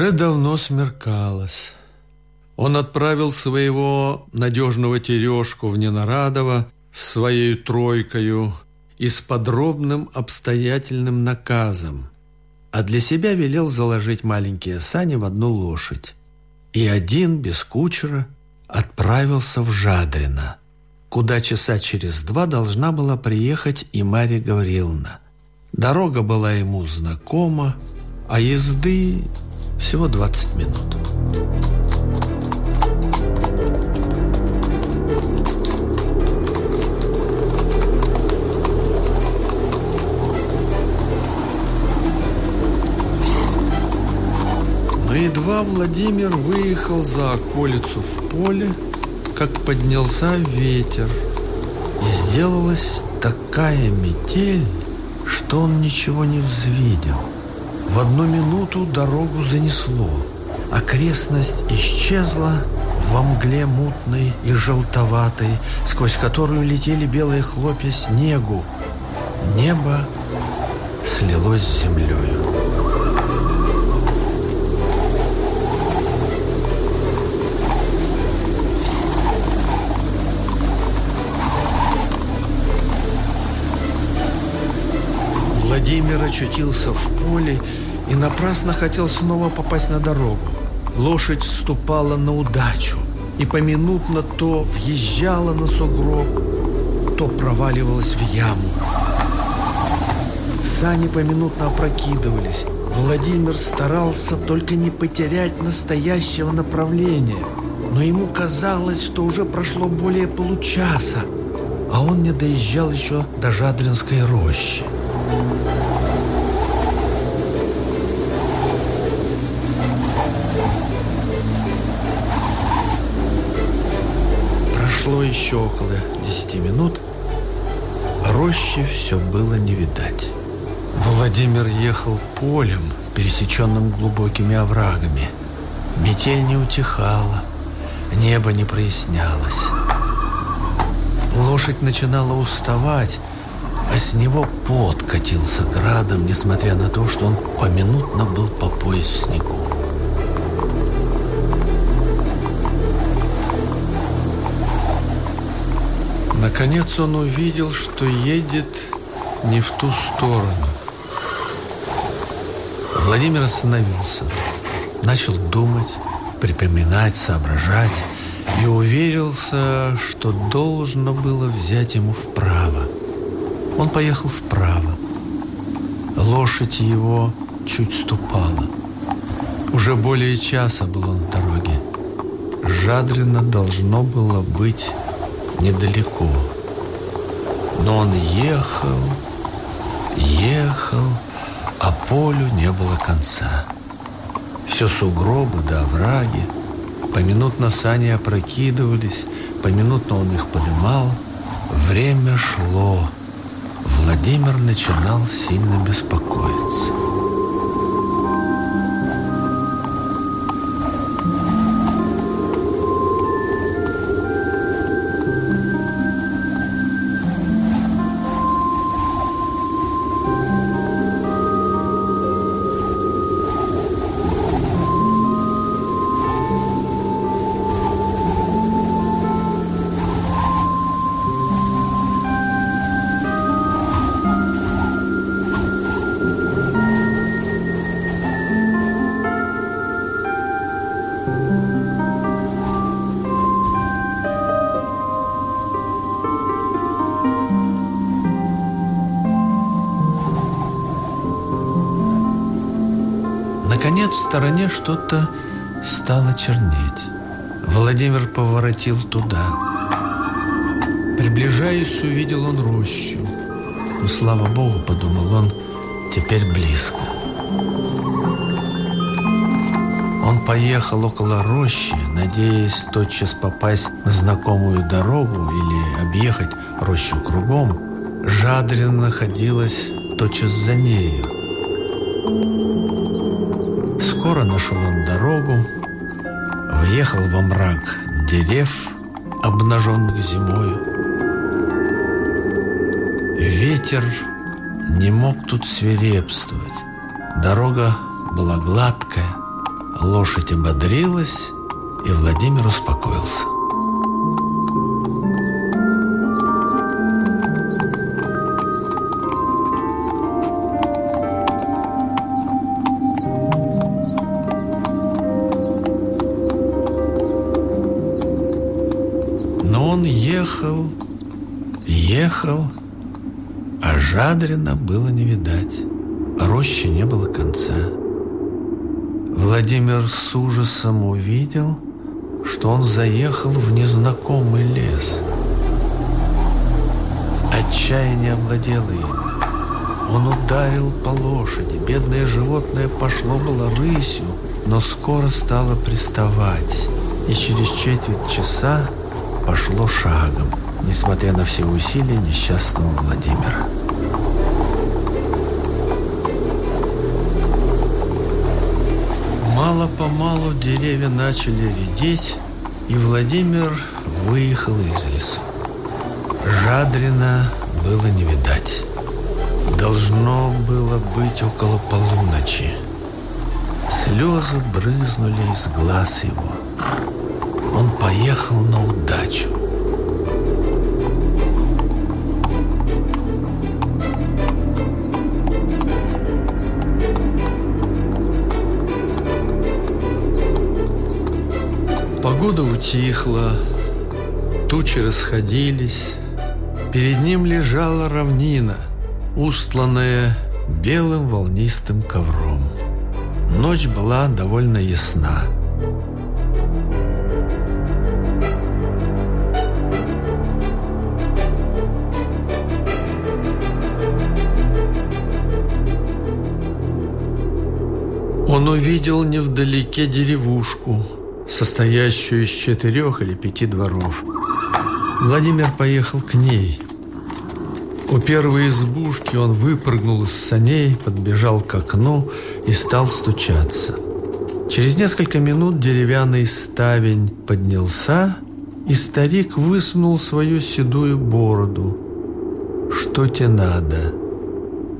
Уже давно смеркалось. Он отправил своего надежного Терешку в Ненарадово с своей тройкою и с подробным обстоятельным наказом, а для себя велел заложить маленькие сани в одну лошадь. И один, без кучера, отправился в Жадрино, куда часа через два должна была приехать и Марья Гавриловна. Дорога была ему знакома, а езды всего 20 минут. Но едва Владимир выехал за околицу в поле, как поднялся ветер, и сделалась такая метель, что он ничего не взвидел. В одну минуту дорогу занесло. Окрестность исчезла во мгле мутной и желтоватой, сквозь которую летели белые хлопья снегу. Небо слилось с землею. Владимир очутился в поле и напрасно хотел снова попасть на дорогу. Лошадь ступала на удачу и поминутно то въезжала на сугроб, то проваливалась в яму. Сани поминутно опрокидывались. Владимир старался только не потерять настоящего направления, но ему казалось, что уже прошло более получаса, а он не доезжал еще до Жадринской рощи. Прошло еще около десяти минут, рощи все было не видать. Владимир ехал полем, пересеченным глубокими оврагами. Метель не утихала, небо не прояснялось. Лошадь начинала уставать, а с него пот катился градом, несмотря на то, что он поминутно был по пояс в снегу. Наконец он увидел, что едет не в ту сторону. Владимир остановился, начал думать, припоминать, соображать и уверился, что должно было взять ему вправо. Он поехал вправо. Лошадь его чуть ступала. Уже более часа был он на дороге. Жадрино должно было быть недалеко. Но он ехал, ехал, а полю не было конца. Все сугробы да овраги. Поминутно сани опрокидывались, поминутно он их подымал. Время шло. Владимир начинал сильно беспокоиться. Наконец, в стороне что-то стало чернеть. Владимир поворотил туда. Приближаясь, увидел он рощу. Ну, слава Богу, подумал он, теперь близко. Он поехал около рощи, надеясь тотчас попасть на знакомую дорогу или объехать рощу кругом. Жадрин находилась тотчас за нею. Скоро нашел он дорогу, въехал во мрак дерев, обнаженных зимою. Ветер не мог тут свирепствовать. Дорога была гладкая, лошадь ободрилась, и Владимир успокоился. Но он ехал, ехал, а Жадрина было не видать. Рощи не было конца. Владимир с ужасом увидел, что он заехал в незнакомый лес. Отчаяние овладело им. Он ударил по лошади. Бедное животное пошло было рысью, но скоро стало приставать. И через четверть часа пошло шагом, несмотря на все усилия несчастного Владимира. Мало-помалу деревья начали редеть, и Владимир выехал из лесу. Жадрина было не видать. Должно было быть около полуночи. Слезы брызнули из глаз его. Он поехал на удачу. Погода утихла, тучи расходились. Перед ним лежала равнина, устланная белым волнистым ковром. Ночь была довольно ясна. Он увидел невдалеке деревушку – состоящую из четырех или пяти дворов. Владимир поехал к ней. У первой избушки он выпрыгнул из саней, подбежал к окну и стал стучаться. Через несколько минут деревянный ставень поднялся, и старик высунул свою седую бороду. «Что тебе надо?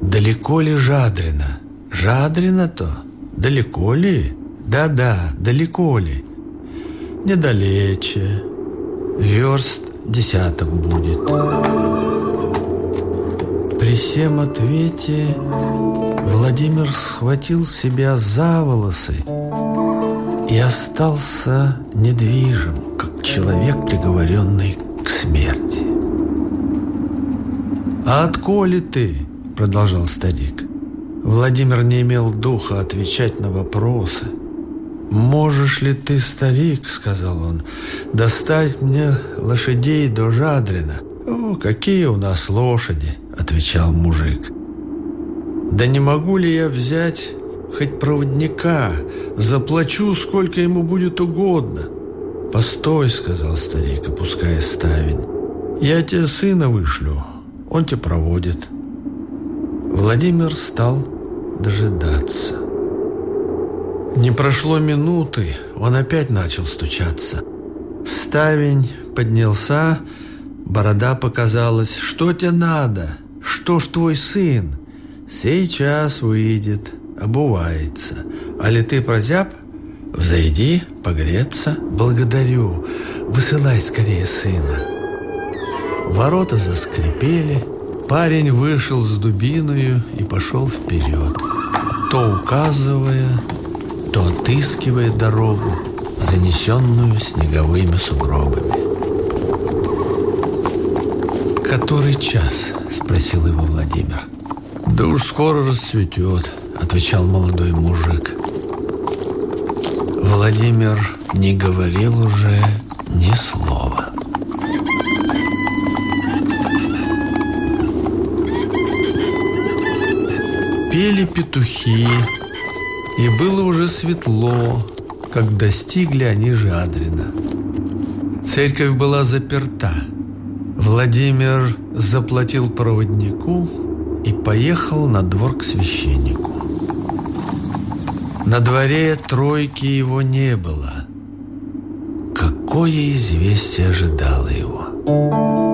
Далеко ли Жадрина? Жадрина-то? Далеко ли? Да-да, далеко ли?» Недалече. Верст десяток будет. При всем ответе Владимир схватил себя за волосы и остался недвижим, как человек, приговоренный к смерти. «А отколи ты?» – продолжал старик. Владимир не имел духа отвечать на вопросы – «Можешь ли ты, старик, — сказал он, — достать мне лошадей до Жадрина?» «О, какие у нас лошади!» — отвечал мужик. «Да не могу ли я взять хоть проводника? Заплачу, сколько ему будет угодно». «Постой», — сказал старик, опуская ставень. «Я тебе сына вышлю, он тебя проводит». Владимир стал дожидаться. Не прошло минуты, он опять начал стучаться. Ставень поднялся, борода показалась. «Что тебе надо? Что ж твой сын?» «Сейчас выйдет, обувается. А ли ты прозяб? Взойди, погреться. Благодарю. Высылай скорее сына». Ворота заскрипели. Парень вышел с дубиною и пошел вперед, то указывая, то отыскивая дорогу, занесенную снеговыми сугробами. «Который час?» – спросил его Владимир. «Да уж скоро расцветет», – отвечал молодой мужик. Владимир не говорил уже ни слова. Пели петухи, и было уже светло, как достигли они Жадрина. Церковь была заперта. Владимир заплатил проводнику и поехал на двор к священнику. На дворе тройки его не было. Какое известие ожидало его?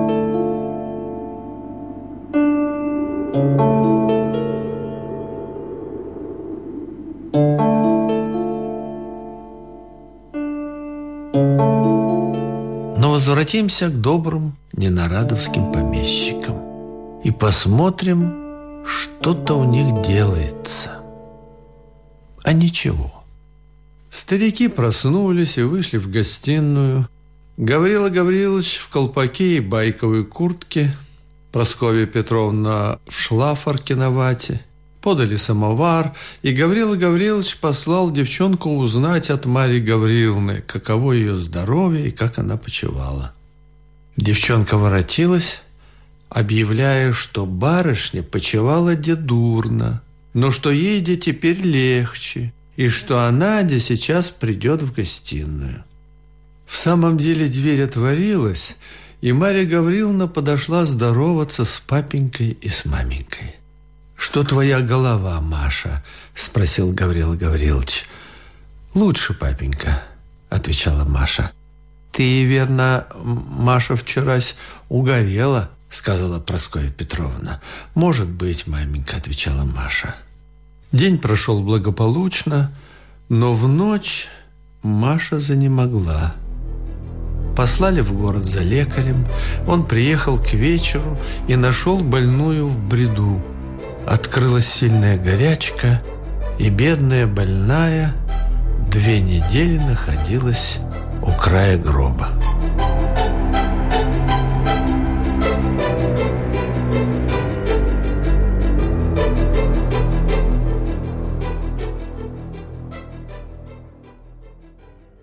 Возвратимся к добрым ненарадовским помещикам и посмотрим, что-то у них делается. А ничего. Старики проснулись и вышли в гостиную. Гаврила Гаврилович в колпаке и байковой куртке, Прасковья Петровна в шлафорке на вате. Подали самовар, и Гаврила Гаврилович послал девчонку узнать от Марии Гавриловны, каково ее здоровье и как она почевала. Девчонка воротилась, объявляя, что барышня почевала дедурно, но что ей де теперь легче, и что она де сейчас придет в гостиную. В самом деле дверь отворилась, и Марья Гавриловна подошла здороваться с папенькой и с маменькой. «Что твоя голова, Маша?» – спросил Гаврила Гаврилович. «Лучше, папенька», – отвечала Маша. «Ты, верно, Маша вчерась угорела?» – сказала Прасковья Петровна. «Может быть, маменька», – отвечала Маша. День прошел благополучно, но в ночь Маша занемогла. Послали в город за лекарем. Он приехал к вечеру и нашел больную в бреду. Открылась сильная горячка, и бедная больная две недели находилась у края гроба.